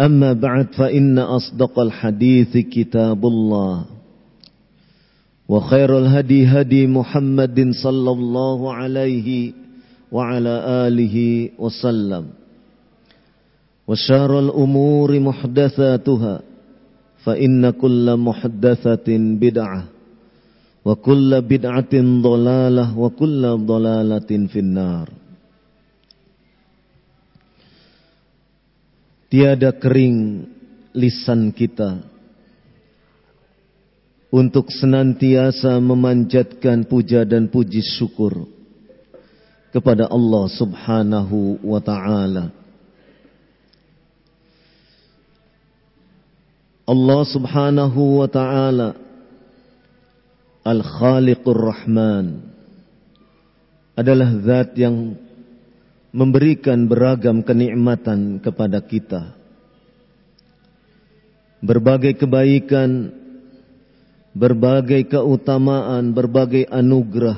أما بعد فإن أصدق الحديث كتاب الله وخير الهدي هدي محمد صلى الله عليه وعلى آله وسلم وشار الأمور محدثاتها فإن كل محدثة بدعة وكل بدعة ضلالة وكل ضلالة في النار Tiada kering lisan kita untuk senantiasa memanjatkan puja dan puji syukur kepada Allah Subhanahu wa taala. Allah Subhanahu wa taala Al-Khaliqur Rahman adalah zat yang memberikan beragam kenikmatan kepada kita. Berbagai kebaikan, berbagai keutamaan, berbagai anugerah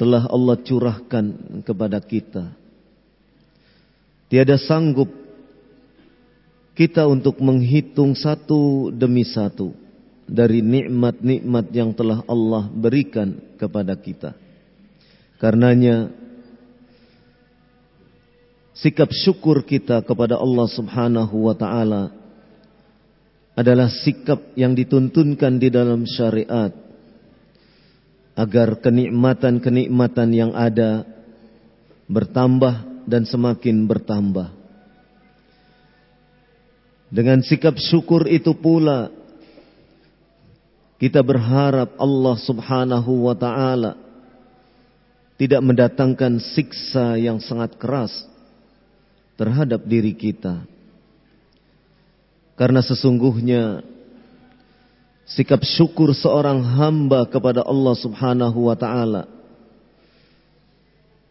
telah Allah curahkan kepada kita. Tiada sanggup kita untuk menghitung satu demi satu dari nikmat-nikmat yang telah Allah berikan kepada kita. Karenanya Sikap syukur kita kepada Allah Subhanahu wa taala adalah sikap yang dituntunkan di dalam syariat agar kenikmatan-kenikmatan yang ada bertambah dan semakin bertambah. Dengan sikap syukur itu pula kita berharap Allah Subhanahu wa taala tidak mendatangkan siksa yang sangat keras terhadap diri kita. Karena sesungguhnya sikap syukur seorang hamba kepada Allah Subhanahu wa taala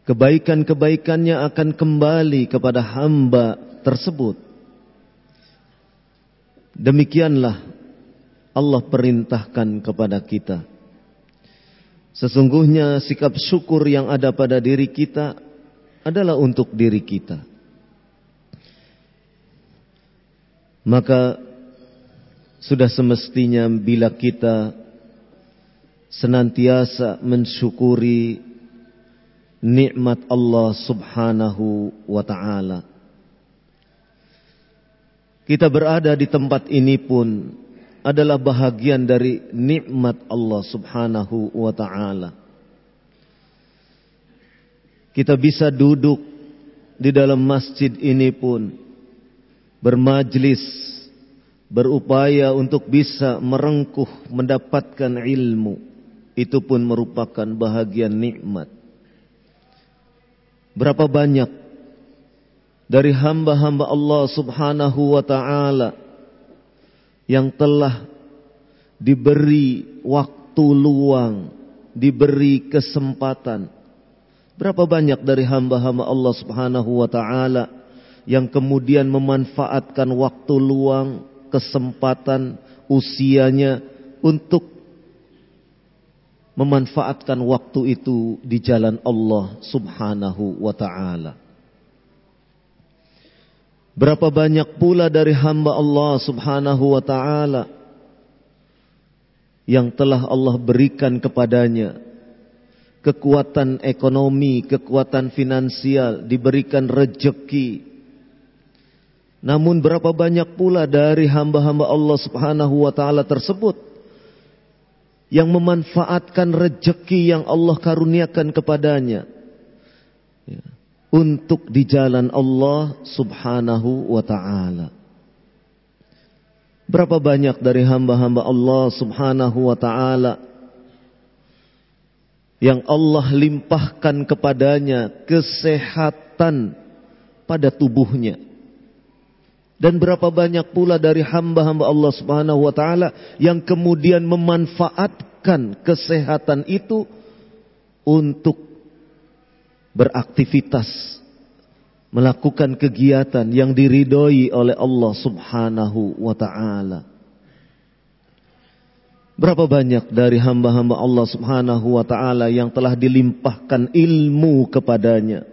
kebaikan-kebaikannya akan kembali kepada hamba tersebut. Demikianlah Allah perintahkan kepada kita. Sesungguhnya sikap syukur yang ada pada diri kita adalah untuk diri kita. Maka sudah semestinya bila kita senantiasa mensyukuri nikmat Allah Subhanahu wa taala. Kita berada di tempat ini pun adalah bahagian dari nikmat Allah Subhanahu wa taala. Kita bisa duduk di dalam masjid ini pun bermajlis, berupaya untuk bisa merengkuh mendapatkan ilmu, itu pun merupakan bahagian nikmat. Berapa banyak dari hamba-hamba Allah Subhanahu wa taala yang telah diberi waktu luang, diberi kesempatan. Berapa banyak dari hamba-hamba Allah Subhanahu wa taala yang kemudian memanfaatkan waktu luang, kesempatan, usianya untuk memanfaatkan waktu itu di jalan Allah Subhanahu wa taala. Berapa banyak pula dari hamba Allah Subhanahu wa taala yang telah Allah berikan kepadanya kekuatan ekonomi, kekuatan finansial, diberikan rejeki, namun berapa banyak pula dari hamba-hamba Allah subhanahu wa ta'ala tersebut yang memanfaatkan rejeki yang Allah karuniakan kepadanya ya, untuk di jalan Allah subhanahu wa ta'ala. Berapa banyak dari hamba-hamba Allah subhanahu wa ta'ala yang Allah limpahkan kepadanya kesehatan pada tubuhnya dan berapa banyak pula dari hamba-hamba Allah Subhanahu wa taala yang kemudian memanfaatkan kesehatan itu untuk beraktivitas melakukan kegiatan yang diridhoi oleh Allah Subhanahu wa taala. Berapa banyak dari hamba-hamba Allah Subhanahu wa taala yang telah dilimpahkan ilmu kepadanya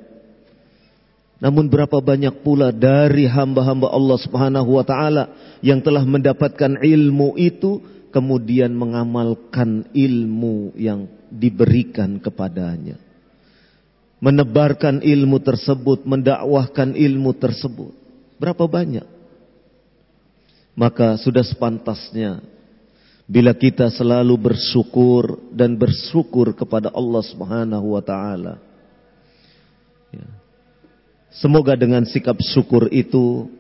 namun berapa banyak pula dari hamba-hamba Allah Subhanahu wa taala yang telah mendapatkan ilmu itu kemudian mengamalkan ilmu yang diberikan kepadanya. Menebarkan ilmu tersebut, mendakwahkan ilmu tersebut. Berapa banyak? Maka sudah sepantasnya bila kita selalu bersyukur dan bersyukur kepada Allah Subhanahu wa taala. Ya Semoga dengan sikap syukur itu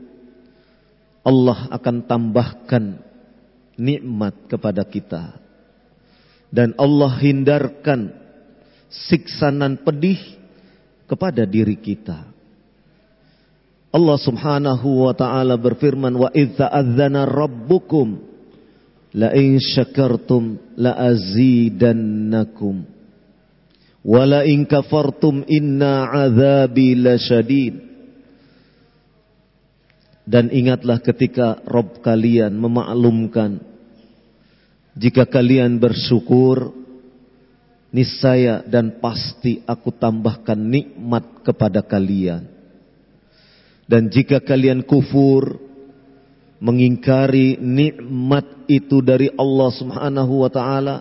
Allah akan tambahkan nikmat kepada kita. Dan Allah hindarkan siksanan pedih kepada diri kita. Allah Subhanahu wa taala berfirman wa idza adzana rabbukum la in syakartum la azidannakum. Wala in kafartum inna azabi lasyadid. Dan ingatlah ketika Rob kalian memaklumkan jika kalian bersyukur niscaya dan pasti aku tambahkan nikmat kepada kalian. Dan jika kalian kufur mengingkari nikmat itu dari Allah Subhanahu wa taala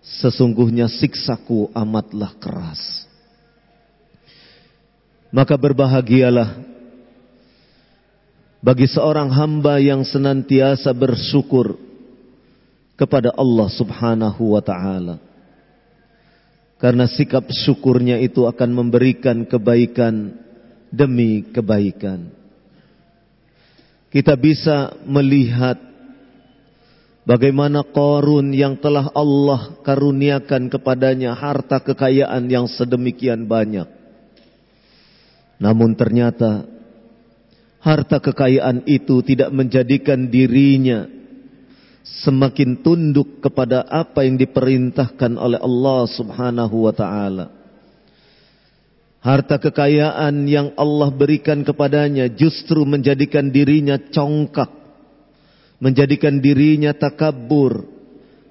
Sesungguhnya siksaku amatlah keras. Maka berbahagialah bagi seorang hamba yang senantiasa bersyukur kepada Allah Subhanahu wa taala. Karena sikap syukurnya itu akan memberikan kebaikan demi kebaikan. Kita bisa melihat Bagaimana Korun yang telah Allah karuniakan kepadanya harta kekayaan yang sedemikian banyak. Namun ternyata harta kekayaan itu tidak menjadikan dirinya semakin tunduk kepada apa yang diperintahkan oleh Allah Subhanahu wa taala. Harta kekayaan yang Allah berikan kepadanya justru menjadikan dirinya congkak menjadikan dirinya takabur,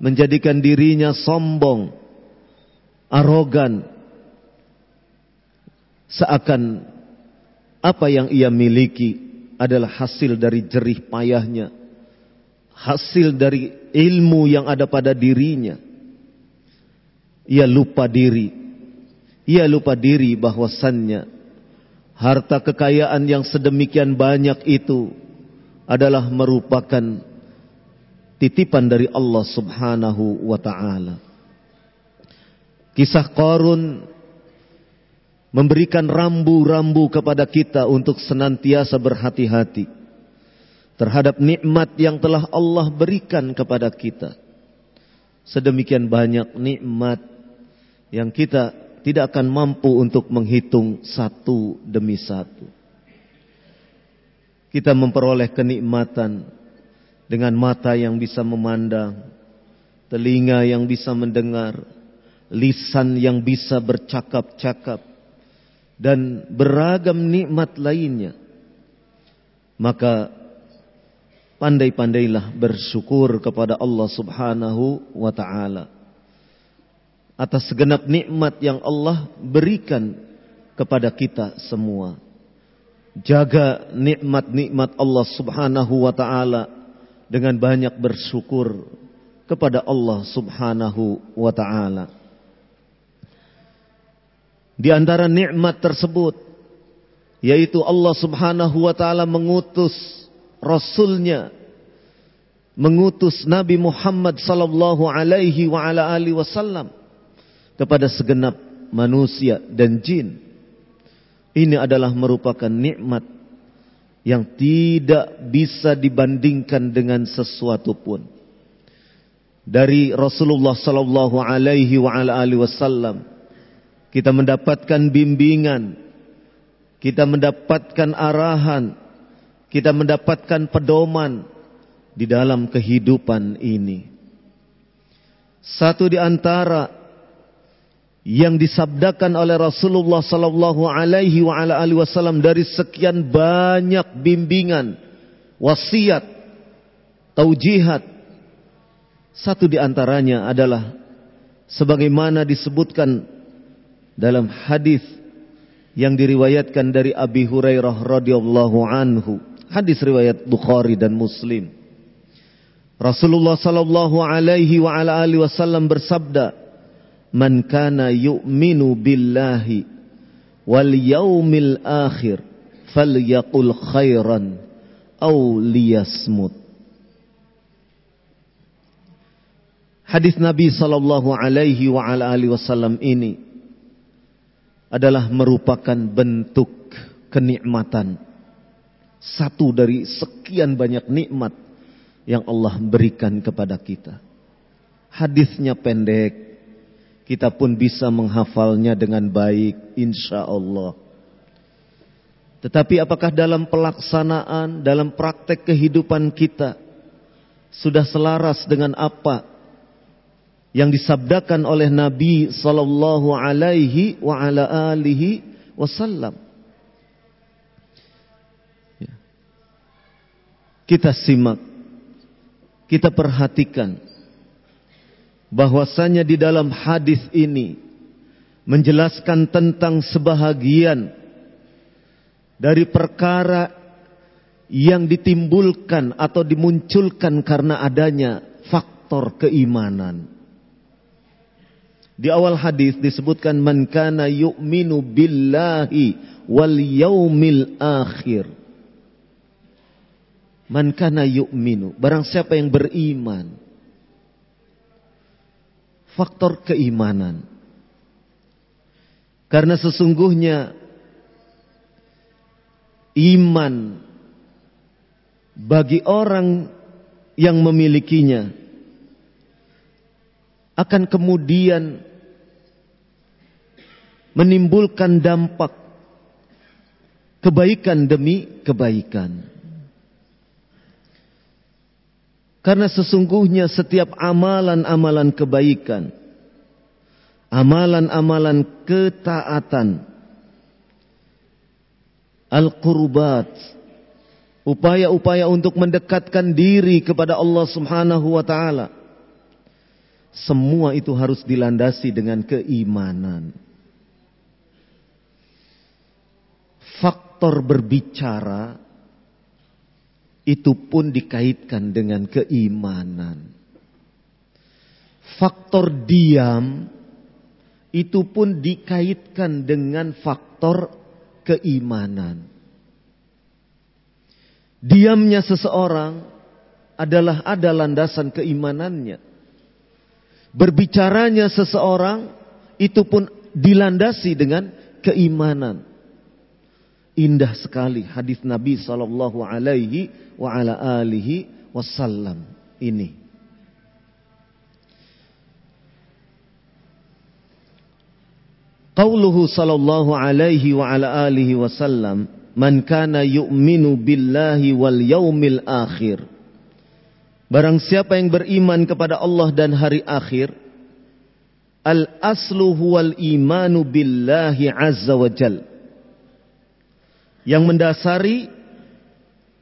menjadikan dirinya sombong, arogan, seakan apa yang ia miliki adalah hasil dari jerih payahnya, hasil dari ilmu yang ada pada dirinya. Ia lupa diri, ia lupa diri bahwasannya harta kekayaan yang sedemikian banyak itu adalah merupakan titipan dari Allah Subhanahu wa taala. Kisah Qarun memberikan rambu-rambu kepada kita untuk senantiasa berhati-hati terhadap nikmat yang telah Allah berikan kepada kita. Sedemikian banyak nikmat yang kita tidak akan mampu untuk menghitung satu demi satu. Kita memperoleh kenikmatan dengan mata yang bisa memandang, telinga yang bisa mendengar, lisan yang bisa bercakap-cakap, dan beragam nikmat lainnya, maka pandai-pandailah bersyukur kepada Allah Subhanahu wa taala atas segenap nikmat yang Allah berikan kepada kita semua. Jaga nikmat-nikmat Allah Subhanahu wa taala dengan banyak bersyukur kepada Allah Subhanahu wa taala. Di antara nikmat tersebut yaitu Allah Subhanahu wa taala mengutus rasulnya mengutus Nabi Muhammad sallallahu alaihi wa ala alihi wasallam kepada segenap manusia dan jin. Ini adalah merupakan nikmat yang tidak bisa dibandingkan dengan sesuatu pun. Dari Rasulullah sallallahu alaihi wa alihi wasallam kita mendapatkan bimbingan, kita mendapatkan arahan, kita mendapatkan pedoman di dalam kehidupan ini. Satu di antara yang disabdakan oleh Rasulullah sallallahu alaihi wa ala alihi wasallam dari sekian banyak bimbingan, wasiat, taujihat. Satu di antaranya adalah sebagaimana disebutkan dalam hadis yang diriwayatkan dari Abi Hurairah radhiyallahu anhu. Hadis riwayat Bukhari dan Muslim. Rasulullah sallallahu alaihi wa ala alihi wasallam bersabda, "Man kana yu'minu billahi wal yaumil akhir falyaqul khairan aw liyasmut." Hadis Nabi sallallahu alaihi wa ala alihi wasallam ini adalah merupakan bentuk kenikmatan. Satu dari sekian banyak nikmat yang Allah berikan kepada kita. Hadisnya pendek, kita pun bisa menghafalnya dengan baik, insya Allah. Tetapi apakah dalam pelaksanaan, dalam praktek kehidupan kita, sudah selaras dengan apa yang disabdakan oleh Nabi sallallahu alaihi wa ala alihi wasallam. Ya. Kita simak, kita perhatikan bahwasanya di dalam hadis ini menjelaskan tentang sebahagian dari perkara yang ditimbulkan atau dimunculkan karena adanya faktor keimanan. Di awal hadis disebutkan man kana yu'minu billahi wal yaumil akhir. Man kana yu'minu, barang siapa yang beriman. Faktor keimanan. Karena sesungguhnya iman bagi orang yang memilikinya akan kemudian menimbulkan dampak kebaikan demi kebaikan. Karena sesungguhnya setiap amalan-amalan kebaikan, amalan-amalan ketaatan, al-qurbat, upaya-upaya untuk mendekatkan diri kepada Allah Subhanahu wa taala. Semua itu harus dilandasi dengan keimanan. faktor berbicara itu pun dikaitkan dengan keimanan. Faktor diam itu pun dikaitkan dengan faktor keimanan. Diamnya seseorang adalah ada landasan keimanannya. Berbicaranya seseorang itu pun dilandasi dengan keimanan. Indah sekali hadis Nabi sallallahu alaihi wa ala alihi wasallam ini. Qauluhu sallallahu alaihi wa ala alihi wasallam, "Man kana yu'minu billahi wal yaumil akhir." Barang siapa yang beriman kepada Allah dan hari akhir, al aslu huwal imanu billahi azza wa jalla yang mendasari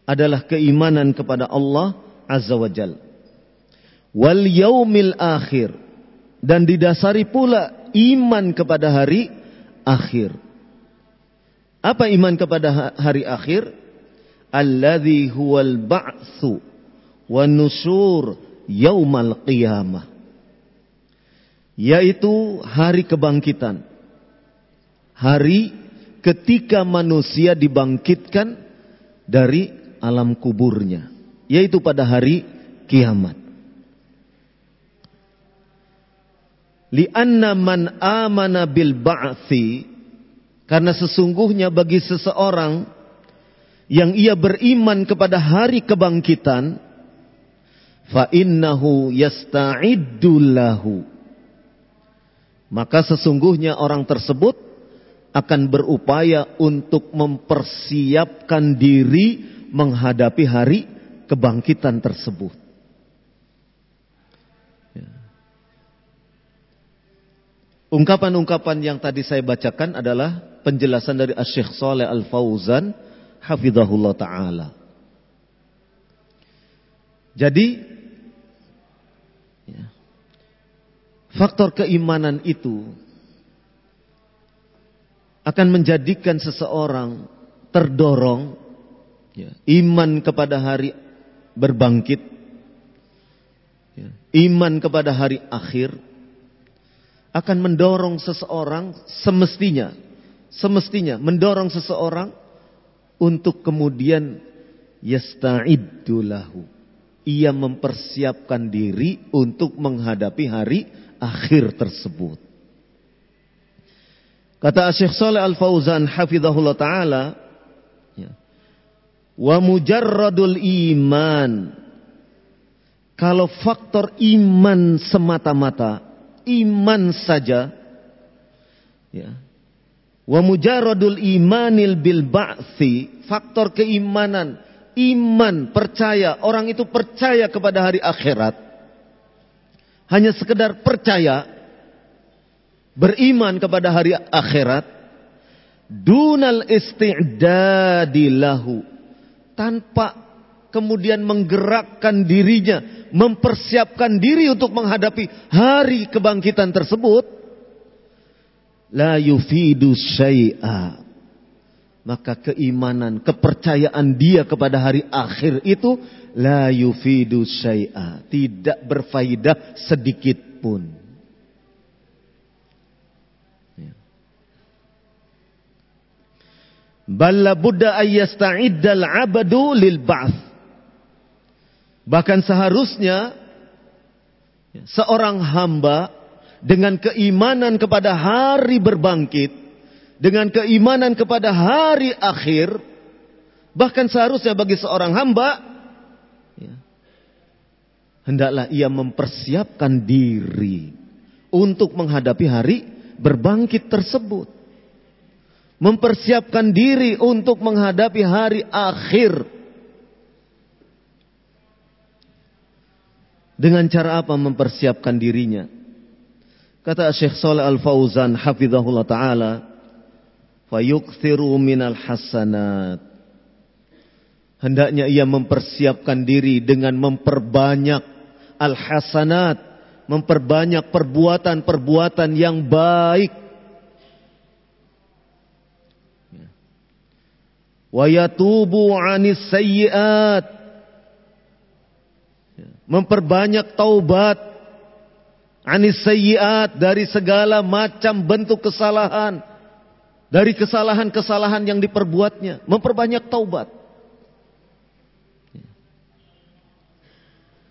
adalah keimanan kepada Allah Azza wa Jal. Wal yaumil akhir. Dan didasari pula iman kepada hari akhir. Apa iman kepada hari akhir? Alladhi huwal ba'thu wa nusur yaumal qiyamah. Yaitu hari kebangkitan. Hari ketika manusia dibangkitkan dari alam kuburnya, yaitu pada hari kiamat. Lianna man amana bil ba'thi karena sesungguhnya bagi seseorang yang ia beriman kepada hari kebangkitan fa innahu yasta'iddu lahu maka sesungguhnya orang tersebut akan berupaya untuk mempersiapkan diri menghadapi hari kebangkitan tersebut. Ya. Ungkapan-ungkapan yang tadi saya bacakan adalah penjelasan dari Syekh Saleh Al-Fauzan hafizahullah taala. Jadi ya, faktor keimanan itu akan menjadikan seseorang terdorong ya, iman kepada hari berbangkit, ya, iman kepada hari akhir, akan mendorong seseorang semestinya, semestinya mendorong seseorang untuk kemudian yasta'iddu lahu. Ia mempersiapkan diri untuk menghadapi hari akhir tersebut. Kata Syekh Saleh Al-Fauzan hafizahullah taala ya. Wa mujarradul iman kalau faktor iman semata-mata iman saja ya wa mujarradul imanil bil ba'thi faktor keimanan iman percaya orang itu percaya kepada hari akhirat hanya sekedar percaya beriman kepada hari akhirat dunal isti'dadi lahu tanpa kemudian menggerakkan dirinya mempersiapkan diri untuk menghadapi hari kebangkitan tersebut la yufidu syai'a. Maka keimanan kepercayaan dia kepada hari akhir itu la yufidu syai'a. Tidak berfaedah sedikit pun Balla budda ayyasta'iddal abadu lil ba'th. Bahkan seharusnya seorang hamba dengan keimanan kepada hari berbangkit, dengan keimanan kepada hari akhir, bahkan seharusnya bagi seorang hamba ya, hendaklah ia mempersiapkan diri untuk menghadapi hari berbangkit tersebut mempersiapkan diri untuk menghadapi hari akhir. Dengan cara apa mempersiapkan dirinya? Kata Syekh Saleh Al-Fauzan hafizahullah taala, "Fayukthiru minal hasanat." Hendaknya ia mempersiapkan diri dengan memperbanyak al-hasanat, memperbanyak perbuatan-perbuatan yang baik wa yatubu 'anis sayyi'at. Memperbanyak taubat anis sayyi'at dari segala macam bentuk kesalahan dari kesalahan-kesalahan yang diperbuatnya. Memperbanyak taubat.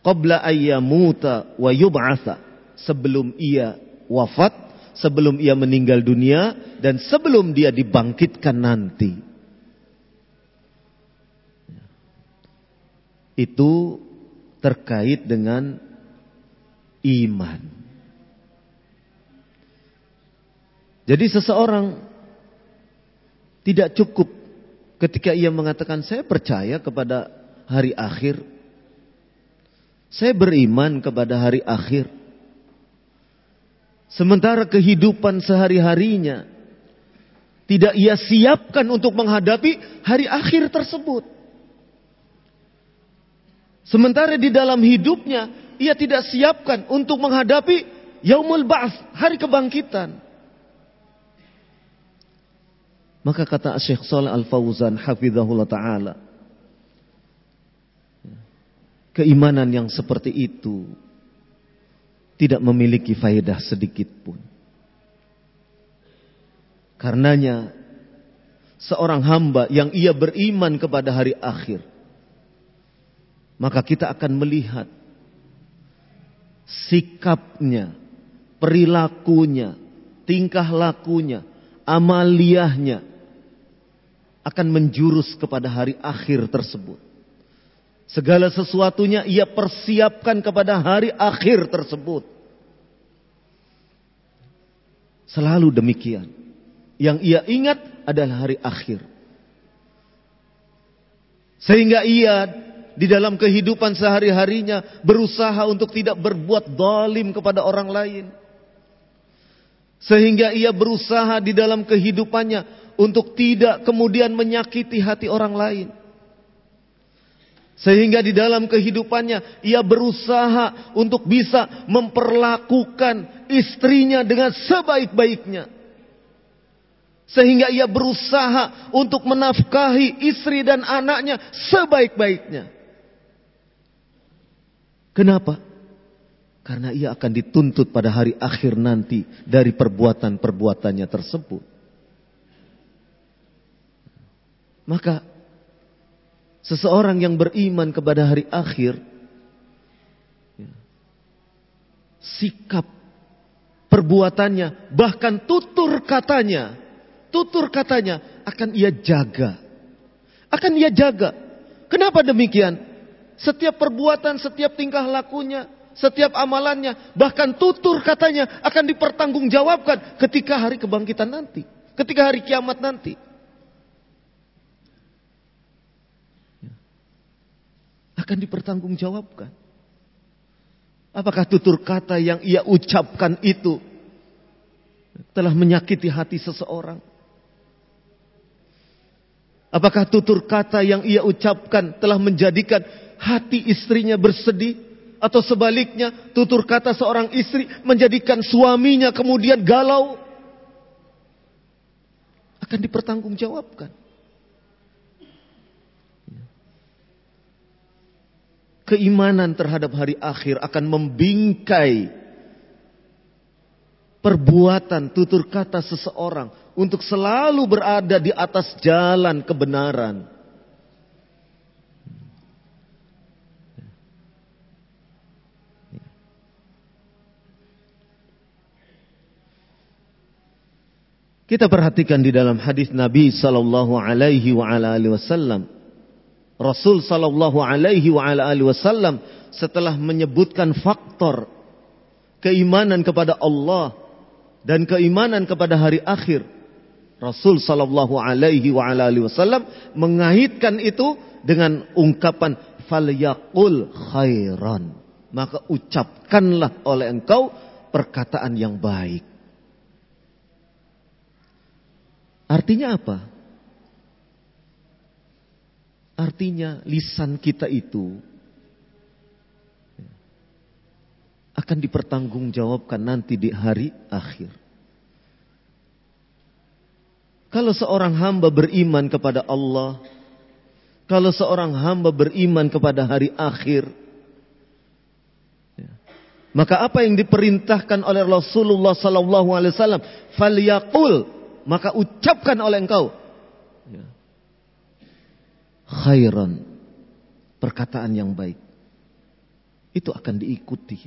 Qabla ayyamuta wa yub'atha. Sebelum ia wafat sebelum ia meninggal dunia dan sebelum dia dibangkitkan nanti. Itu terkait dengan iman. Jadi seseorang tidak cukup ketika ia mengatakan saya percaya kepada hari akhir. Saya beriman kepada hari akhir. Sementara kehidupan sehari-harinya tidak ia siapkan untuk menghadapi hari akhir tersebut. Sementara di dalam hidupnya ia tidak siapkan untuk menghadapi yaumul ba'ats, hari kebangkitan. Maka kata Syekh Saleh Al-Fauzan hafizahullah taala keimanan yang seperti itu tidak memiliki faedah sedikit pun. Karenanya seorang hamba yang ia beriman kepada hari akhir maka kita akan melihat sikapnya, perilakunya, tingkah lakunya, amaliyahnya akan menjurus kepada hari akhir tersebut. Segala sesuatunya ia persiapkan kepada hari akhir tersebut. Selalu demikian. Yang ia ingat adalah hari akhir. Sehingga ia di dalam kehidupan sehari-harinya berusaha untuk tidak berbuat zalim kepada orang lain. Sehingga ia berusaha di dalam kehidupannya untuk tidak kemudian menyakiti hati orang lain. Sehingga di dalam kehidupannya ia berusaha untuk bisa memperlakukan istrinya dengan sebaik-baiknya. Sehingga ia berusaha untuk menafkahi istri dan anaknya sebaik-baiknya. Kenapa? Karena ia akan dituntut pada hari akhir nanti dari perbuatan-perbuatannya tersebut. Maka seseorang yang beriman kepada hari akhir ya, sikap perbuatannya bahkan tutur katanya tutur katanya akan ia jaga akan ia jaga kenapa demikian setiap perbuatan setiap tingkah lakunya setiap amalannya bahkan tutur katanya akan dipertanggungjawabkan ketika hari kebangkitan nanti ketika hari kiamat nanti akan dipertanggungjawabkan. Apakah tutur kata yang ia ucapkan itu telah menyakiti hati seseorang? Apakah tutur kata yang ia ucapkan telah menjadikan hati istrinya bersedih? Atau sebaliknya tutur kata seorang istri menjadikan suaminya kemudian galau? Akan dipertanggungjawabkan. keimanan terhadap hari akhir akan membingkai perbuatan tutur kata seseorang untuk selalu berada di atas jalan kebenaran. Kita perhatikan di dalam hadis Nabi sallallahu alaihi wa ala alihi wasallam Rasul sallallahu alaihi wa ala alihi wasallam setelah menyebutkan faktor keimanan kepada Allah dan keimanan kepada hari akhir. Rasul sallallahu alaihi wa ala alihi wasallam mengaitkan itu dengan ungkapan falyaqul khairan. Maka ucapkanlah oleh engkau perkataan yang baik. Artinya apa? Artinya lisan kita itu akan dipertanggungjawabkan nanti di hari akhir. Kalau seorang hamba beriman kepada Allah, kalau seorang hamba beriman kepada hari akhir, maka apa yang diperintahkan oleh Rasulullah sallallahu alaihi wasallam, maka ucapkan oleh engkau, khairan. Perkataan yang baik. Itu akan diikuti.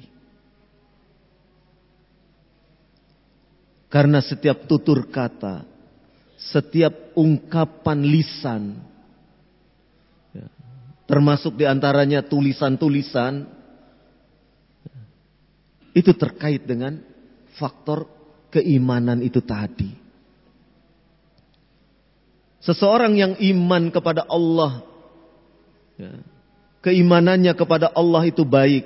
Karena setiap tutur kata, setiap ungkapan lisan, ya, termasuk di antaranya tulisan-tulisan, itu terkait dengan faktor keimanan itu tadi. Seseorang yang iman kepada Allah, ya, keimanannya kepada Allah itu baik.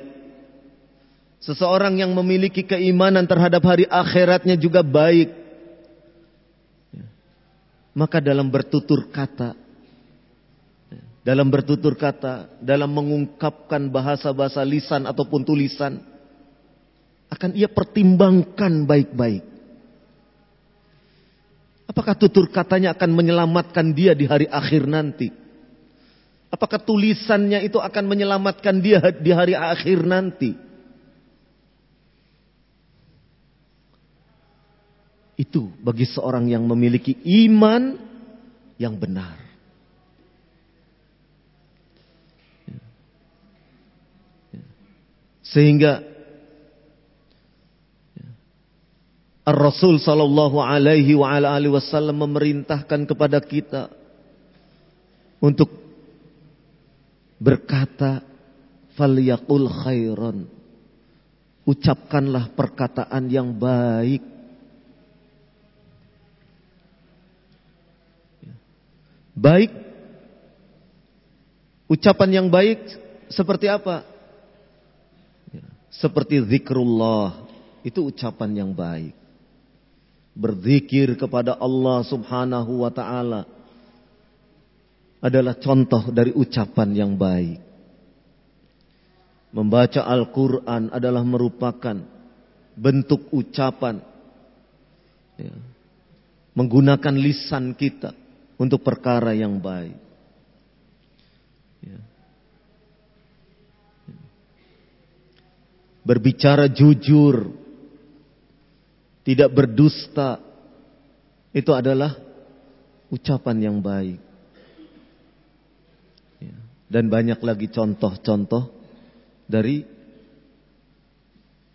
Seseorang yang memiliki keimanan terhadap hari akhiratnya juga baik. Maka dalam bertutur kata, dalam bertutur kata, dalam mengungkapkan bahasa-bahasa lisan ataupun tulisan, akan ia pertimbangkan baik-baik. Apakah tutur katanya akan menyelamatkan dia di hari akhir nanti? Apakah tulisannya itu akan menyelamatkan dia di hari akhir nanti? Itu bagi seorang yang memiliki iman yang benar. Sehingga Ar-Rasul sallallahu alaihi wa ala alihi wasallam memerintahkan kepada kita untuk berkata falyaqul khairan. Ucapkanlah perkataan yang baik. Baik, ucapan yang baik seperti apa? Seperti zikrullah, itu ucapan yang baik. Berzikir kepada Allah subhanahu wa ta'ala adalah contoh dari ucapan yang baik. Membaca Al-Quran adalah merupakan bentuk ucapan. Ya. Menggunakan lisan kita untuk perkara yang baik. Ya. Berbicara jujur, tidak berdusta, itu adalah ucapan yang baik. Ya. Dan banyak lagi contoh-contoh dari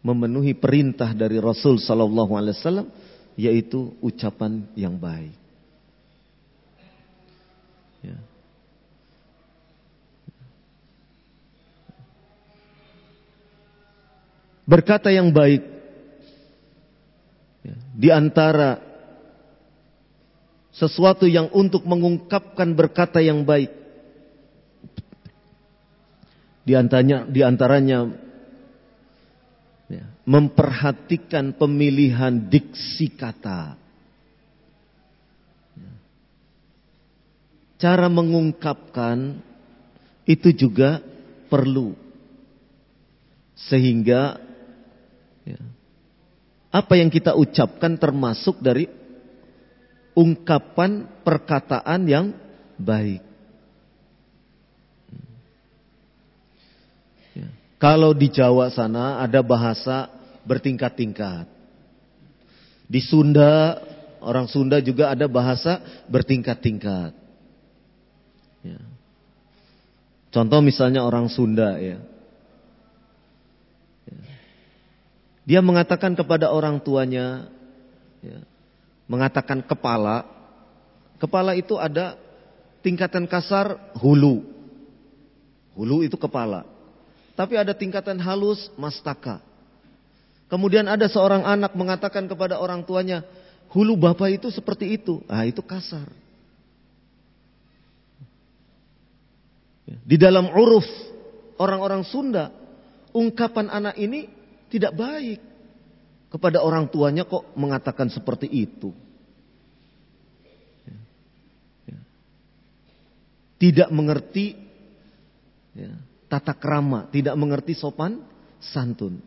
memenuhi perintah dari Rasul Sallallahu Alaihi Wasallam, yaitu ucapan yang baik. Ya. Berkata yang baik. Di antara sesuatu yang untuk mengungkapkan berkata yang baik. Di antaranya, di antaranya ya, memperhatikan pemilihan diksi kata. cara mengungkapkan itu juga perlu. Sehingga ya, apa yang kita ucapkan termasuk dari ungkapan perkataan yang baik. Ya. Kalau di Jawa sana ada bahasa bertingkat-tingkat. Di Sunda, orang Sunda juga ada bahasa bertingkat-tingkat. Ya. Contoh misalnya orang Sunda ya. Dia mengatakan kepada orang tuanya, ya, mengatakan kepala. Kepala itu ada tingkatan kasar hulu. Hulu itu kepala. Tapi ada tingkatan halus mastaka. Kemudian ada seorang anak mengatakan kepada orang tuanya, hulu bapak itu seperti itu. Ah itu kasar. Di dalam uruf orang-orang Sunda, ungkapan anak ini tidak baik. Kepada orang tuanya kok mengatakan seperti itu. Tidak mengerti ya, tata krama, tidak mengerti sopan santun.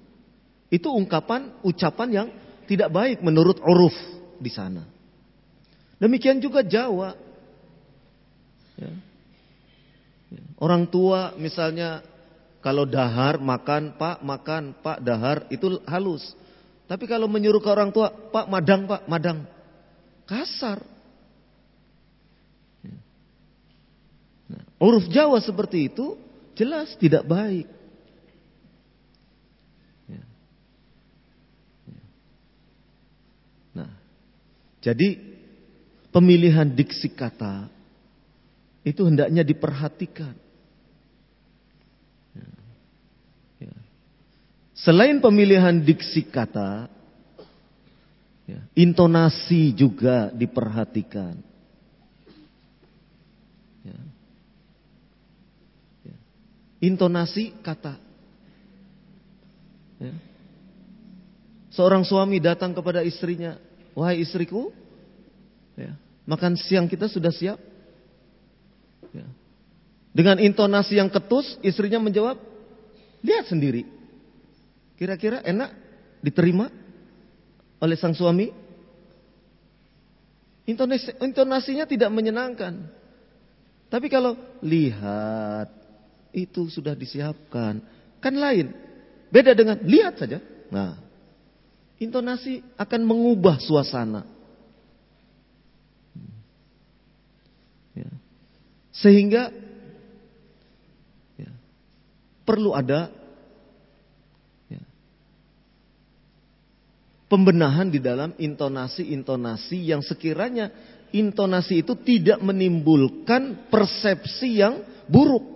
Itu ungkapan, ucapan yang tidak baik menurut uruf di sana. Demikian juga Jawa. Ya. Orang tua misalnya kalau dahar makan, Pak makan, Pak dahar itu halus. Tapi kalau menyuruh ke orang tua, Pak madang, Pak madang. Kasar. Nah, uruf Jawa seperti itu jelas tidak baik. Nah, Jadi pemilihan diksi kata itu hendaknya diperhatikan. Ya. Ya. Selain pemilihan diksi kata, ya, intonasi juga diperhatikan. Ya. Ya. Intonasi kata. Seorang suami datang kepada istrinya, wahai istriku, makan siang kita sudah siap. Dengan intonasi yang ketus, istrinya menjawab, lihat sendiri. Kira-kira enak diterima oleh sang suami? Intonasi, intonasinya tidak menyenangkan. Tapi kalau lihat, itu sudah disiapkan. Kan lain. Beda dengan lihat saja. Nah, Intonasi akan mengubah suasana. Ya. Sehingga ya, perlu ada pembenahan di dalam intonasi-intonasi yang sekiranya intonasi itu tidak menimbulkan persepsi yang buruk.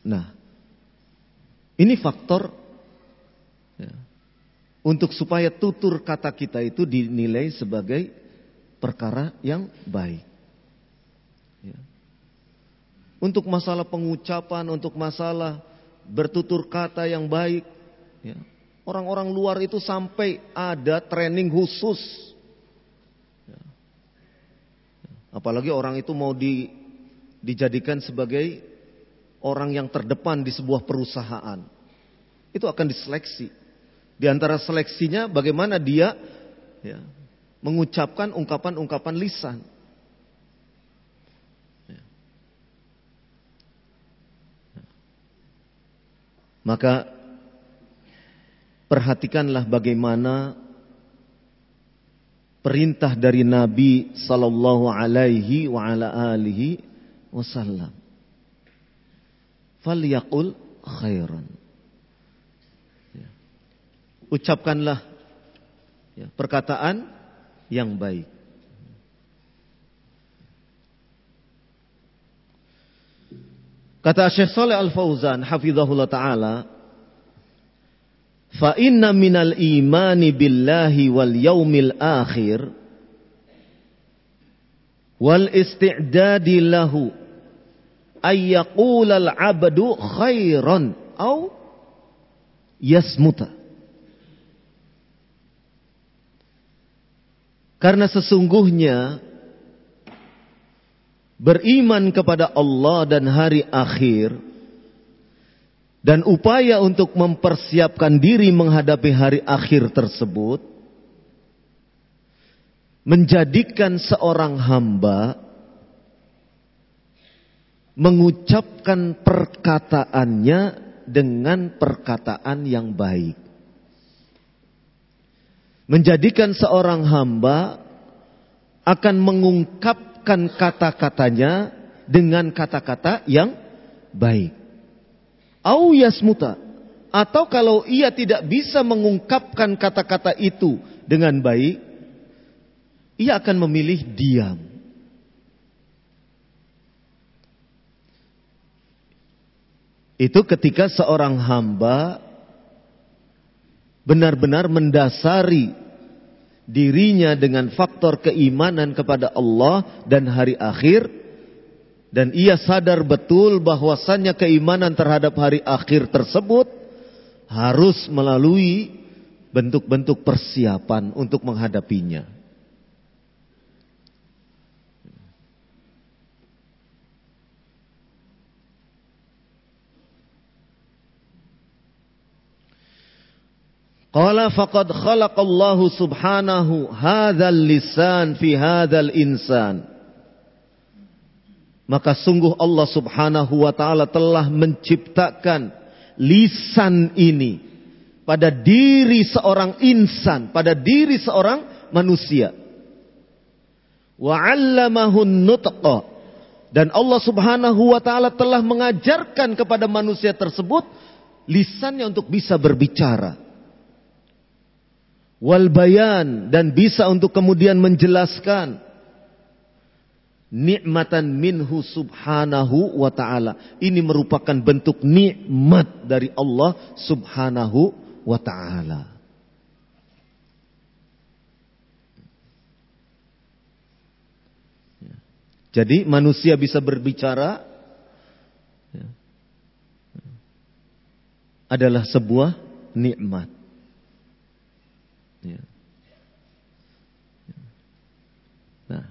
Nah, ini faktor ya, untuk supaya tutur kata kita itu dinilai sebagai perkara yang baik. Ya. Untuk masalah pengucapan, untuk masalah bertutur kata yang baik, ya. orang-orang luar itu sampai ada training khusus. Ya. Apalagi orang itu mau di, dijadikan sebagai orang yang terdepan di sebuah perusahaan. Itu akan diseleksi. Di antara seleksinya bagaimana dia ya, mengucapkan ungkapan-ungkapan lisan. Maka perhatikanlah bagaimana perintah dari Nabi sallallahu alaihi wa ala alihi wasallam falyaqul khairan. Ya. Ucapkanlah ya, perkataan yang baik. Kata Syekh Saleh Al-Fauzan hafizahullah taala, "Fa inna minal imani billahi wal yaumil akhir wal isti'dadi lahu ayyaqulal abdu khairan au yasmuta. Karena sesungguhnya beriman kepada Allah dan hari akhir dan upaya untuk mempersiapkan diri menghadapi hari akhir tersebut menjadikan seorang hamba mengucapkan perkataannya dengan perkataan yang baik. Menjadikan seorang hamba akan mengungkapkan kata-katanya dengan kata-kata yang baik. Au yasmuta. Atau kalau ia tidak bisa mengungkapkan kata-kata itu dengan baik, ia akan memilih diam. Itu ketika seorang hamba benar-benar mendasari dirinya dengan faktor keimanan kepada Allah dan hari akhir dan ia sadar betul bahwasannya keimanan terhadap hari akhir tersebut harus melalui bentuk-bentuk persiapan untuk menghadapinya. Qala faqad khalaqallahu subhanahu hadzal lisan fi hadzal insan. Maka sungguh Allah subhanahu wa ta'ala telah menciptakan lisan ini pada diri seorang insan, pada diri seorang manusia. Wa 'allamahun nutqa dan Allah Subhanahu wa taala telah mengajarkan kepada manusia tersebut lisannya untuk bisa berbicara. Wal bayan dan bisa untuk kemudian menjelaskan nikmatan minhu subhanahu wa ta'ala. Ini merupakan bentuk nikmat dari Allah subhanahu wa ta'ala. Jadi manusia bisa berbicara ya, adalah sebuah nikmat. Ya. Nah,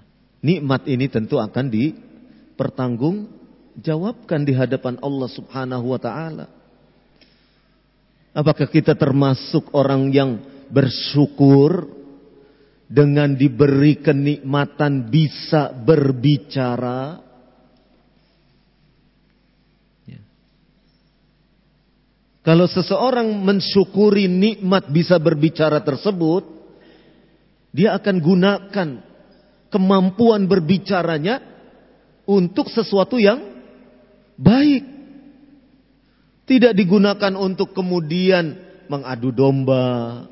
nikmat ini tentu akan dipertanggung jawabkan di hadapan Allah Subhanahu wa taala. Apakah kita termasuk orang yang bersyukur dengan diberi kenikmatan bisa berbicara. Ya. Kalau seseorang mensyukuri nikmat bisa berbicara tersebut, dia akan gunakan kemampuan berbicaranya untuk sesuatu yang baik. Tidak digunakan untuk kemudian mengadu domba,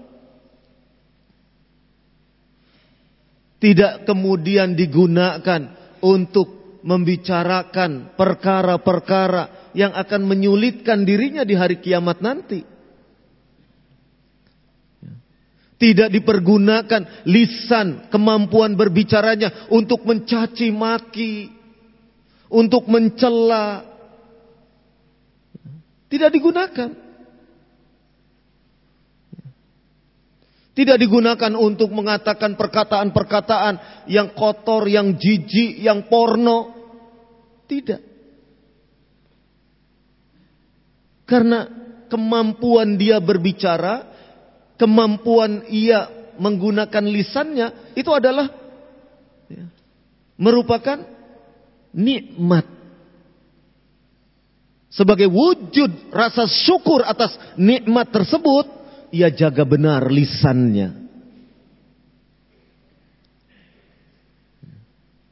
tidak kemudian digunakan untuk membicarakan perkara-perkara yang akan menyulitkan dirinya di hari kiamat nanti. Tidak dipergunakan lisan kemampuan berbicaranya untuk mencaci maki, untuk mencela. Tidak digunakan. Tidak digunakan untuk mengatakan perkataan-perkataan yang kotor, yang jijik, yang porno. Tidak. Karena kemampuan dia berbicara, kemampuan ia menggunakan lisannya, itu adalah ya, merupakan nikmat. Sebagai wujud rasa syukur atas nikmat tersebut, ia jaga benar lisannya.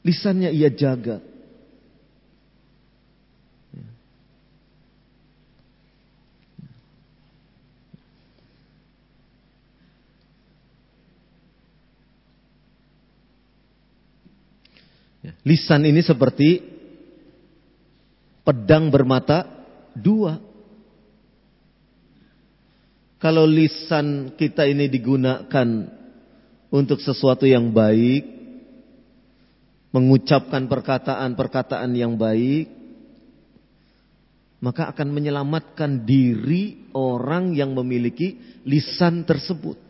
Lisannya ia jaga. Lisan ini seperti pedang bermata dua. Kalau lisan kita ini digunakan untuk sesuatu yang baik, mengucapkan perkataan-perkataan yang baik, maka akan menyelamatkan diri orang yang memiliki lisan tersebut.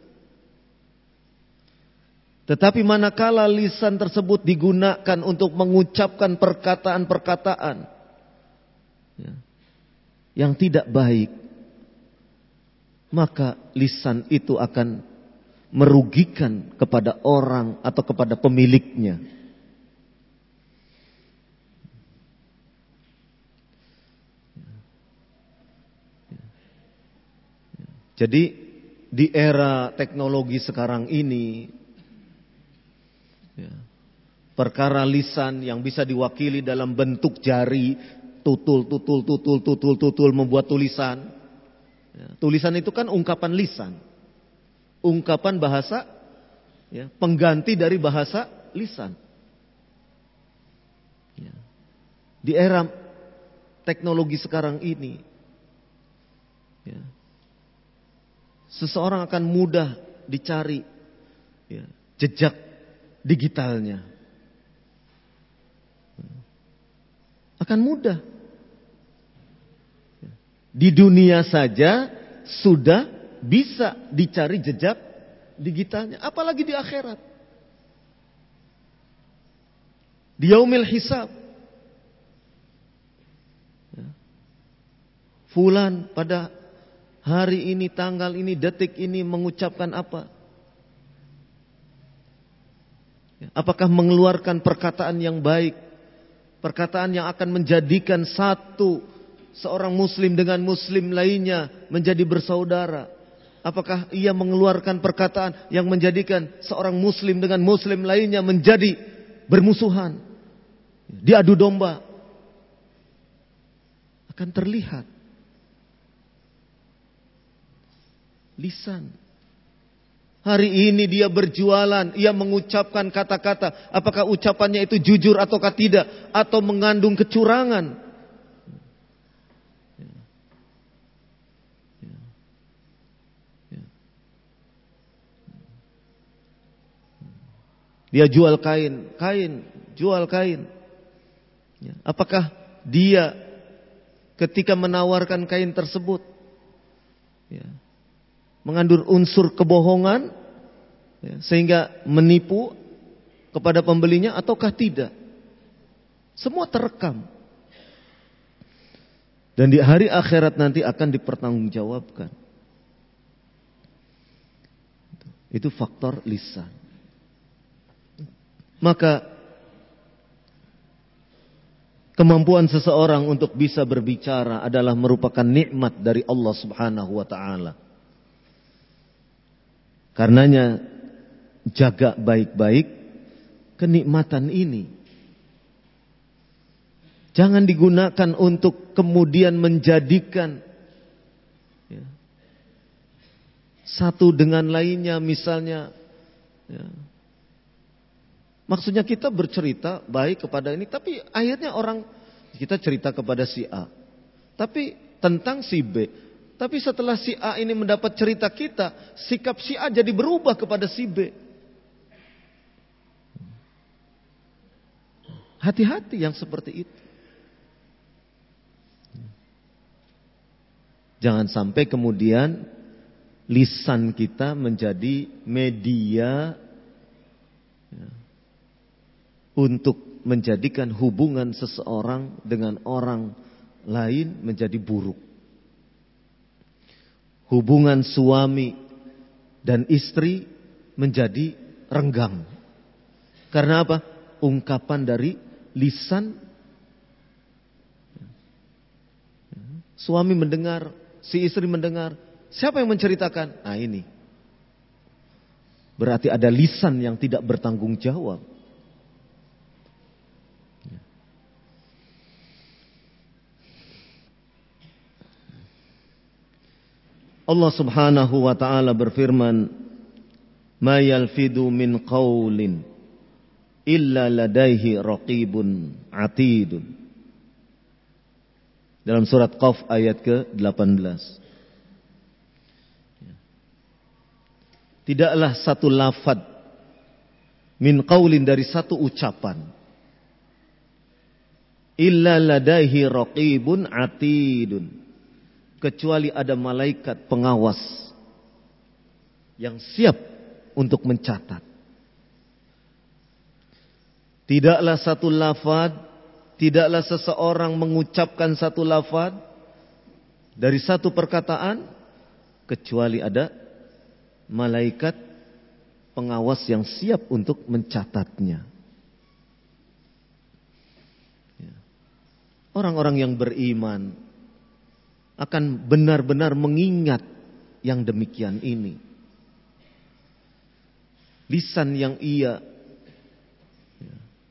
Tetapi manakala lisan tersebut digunakan untuk mengucapkan perkataan-perkataan ya, yang tidak baik, maka lisan itu akan merugikan kepada orang atau kepada pemiliknya. Jadi di era teknologi sekarang ini, ya, perkara lisan yang bisa diwakili dalam bentuk jari, tutul, tutul, tutul, tutul, tutul, membuat tulisan, Ya, tulisan itu kan ungkapan lisan. Ungkapan bahasa ya, pengganti dari bahasa lisan. Ya. Di era teknologi sekarang ini ya, seseorang akan mudah dicari ya, jejak digitalnya. Akan mudah di dunia saja sudah bisa dicari jejak digitalnya, apalagi di akhirat. Di yaumil hisab. Ya. Fulan pada hari ini, tanggal ini, detik ini mengucapkan apa? Ya. Apakah mengeluarkan perkataan yang baik? Perkataan yang akan menjadikan satu seorang muslim dengan muslim lainnya menjadi bersaudara? Apakah ia mengeluarkan perkataan yang menjadikan seorang muslim dengan muslim lainnya menjadi bermusuhan? Diadu domba. Akan terlihat. Lisan. Hari ini dia berjualan, ia mengucapkan kata-kata, apakah ucapannya itu jujur ataukah tidak, atau mengandung kecurangan. Dia jual kain, kain, jual kain. Apakah dia ketika menawarkan kain tersebut mengandung unsur kebohongan ya, sehingga menipu kepada pembelinya ataukah tidak. Semua terekam. Dan di hari akhirat nanti akan dipertanggungjawabkan. Itu faktor lisan. Maka kemampuan seseorang untuk bisa berbicara adalah merupakan nikmat dari Allah Subhanahu wa taala. Karenanya jaga baik-baik kenikmatan ini. Jangan digunakan untuk kemudian menjadikan ya, satu dengan lainnya misalnya ya, maksudnya kita bercerita baik kepada ini tapi akhirnya orang kita cerita kepada si A. Tapi tentang si B tapi setelah si A ini mendapat cerita kita, sikap si A jadi berubah kepada si B. Hati-hati yang seperti itu. Jangan sampai kemudian lisan kita menjadi media ya, untuk menjadikan hubungan seseorang dengan orang lain menjadi buruk hubungan suami dan istri menjadi renggang. Karena apa? Ungkapan dari lisan. Suami mendengar, si istri mendengar. Siapa yang menceritakan? Nah ini. Berarti ada lisan yang tidak bertanggung jawab. Allah Subhanahu wa taala berfirman, "Ma yalfidu min qaulin illa ladaihi raqibun atidun." Dalam surat Qaf ayat ke-18. Tidaklah satu lafad min qaulin dari satu ucapan illa ladaihi raqibun atidun kecuali ada malaikat pengawas yang siap untuk mencatat. Tidaklah satu lafad, tidaklah seseorang mengucapkan satu lafad dari satu perkataan kecuali ada malaikat pengawas yang siap untuk mencatatnya. Ya. Orang-orang yang beriman akan benar-benar mengingat yang demikian ini. Lisan yang ia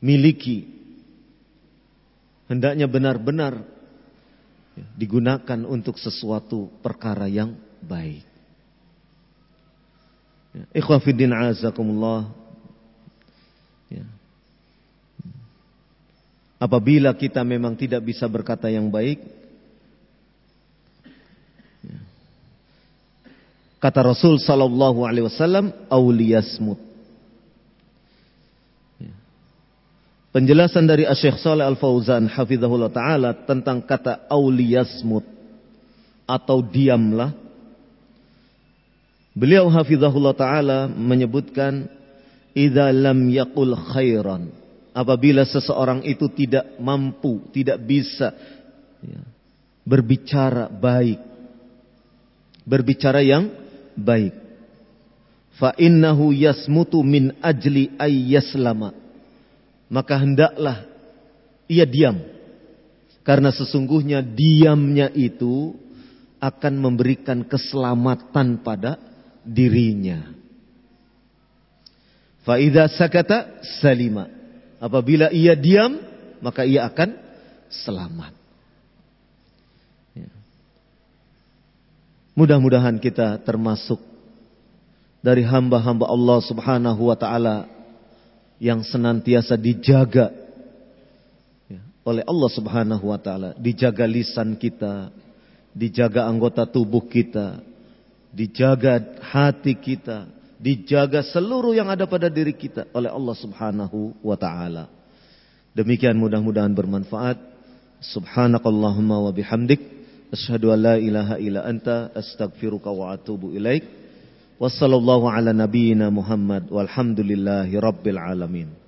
miliki hendaknya benar-benar digunakan untuk sesuatu perkara yang baik. Ikhwafiddin azakumullah. Ya. Apabila kita memang tidak bisa berkata yang baik, Kata Rasul sallallahu alaihi wasallam, auliyasmut. Ya. Penjelasan dari Syekh Saleh Al-Fauzan hafizahullah taala tentang kata auliyasmut atau diamlah. Beliau hafizahullah taala menyebutkan idza lam yaqul khairan. Apabila seseorang itu tidak mampu, tidak bisa ya, berbicara baik. Berbicara yang baik. Fa innahu yasmutu min ajli ayyaslama. Maka hendaklah ia diam. Karena sesungguhnya diamnya itu akan memberikan keselamatan pada dirinya. Fa idza sakata salima. Apabila ia diam, maka ia akan selamat. Mudah-mudahan kita termasuk dari hamba-hamba Allah Subhanahu wa taala yang senantiasa dijaga ya, oleh Allah Subhanahu wa taala, dijaga lisan kita, dijaga anggota tubuh kita, dijaga hati kita, dijaga seluruh yang ada pada diri kita oleh Allah Subhanahu wa taala. Demikian mudah-mudahan bermanfaat. Subhanakallahumma wa bihamdik أشهد أن لا إله إلا أنت أستغفرك وأتوب إليك. وصلى الله على نبينا محمد والحمد لله رب العالمين.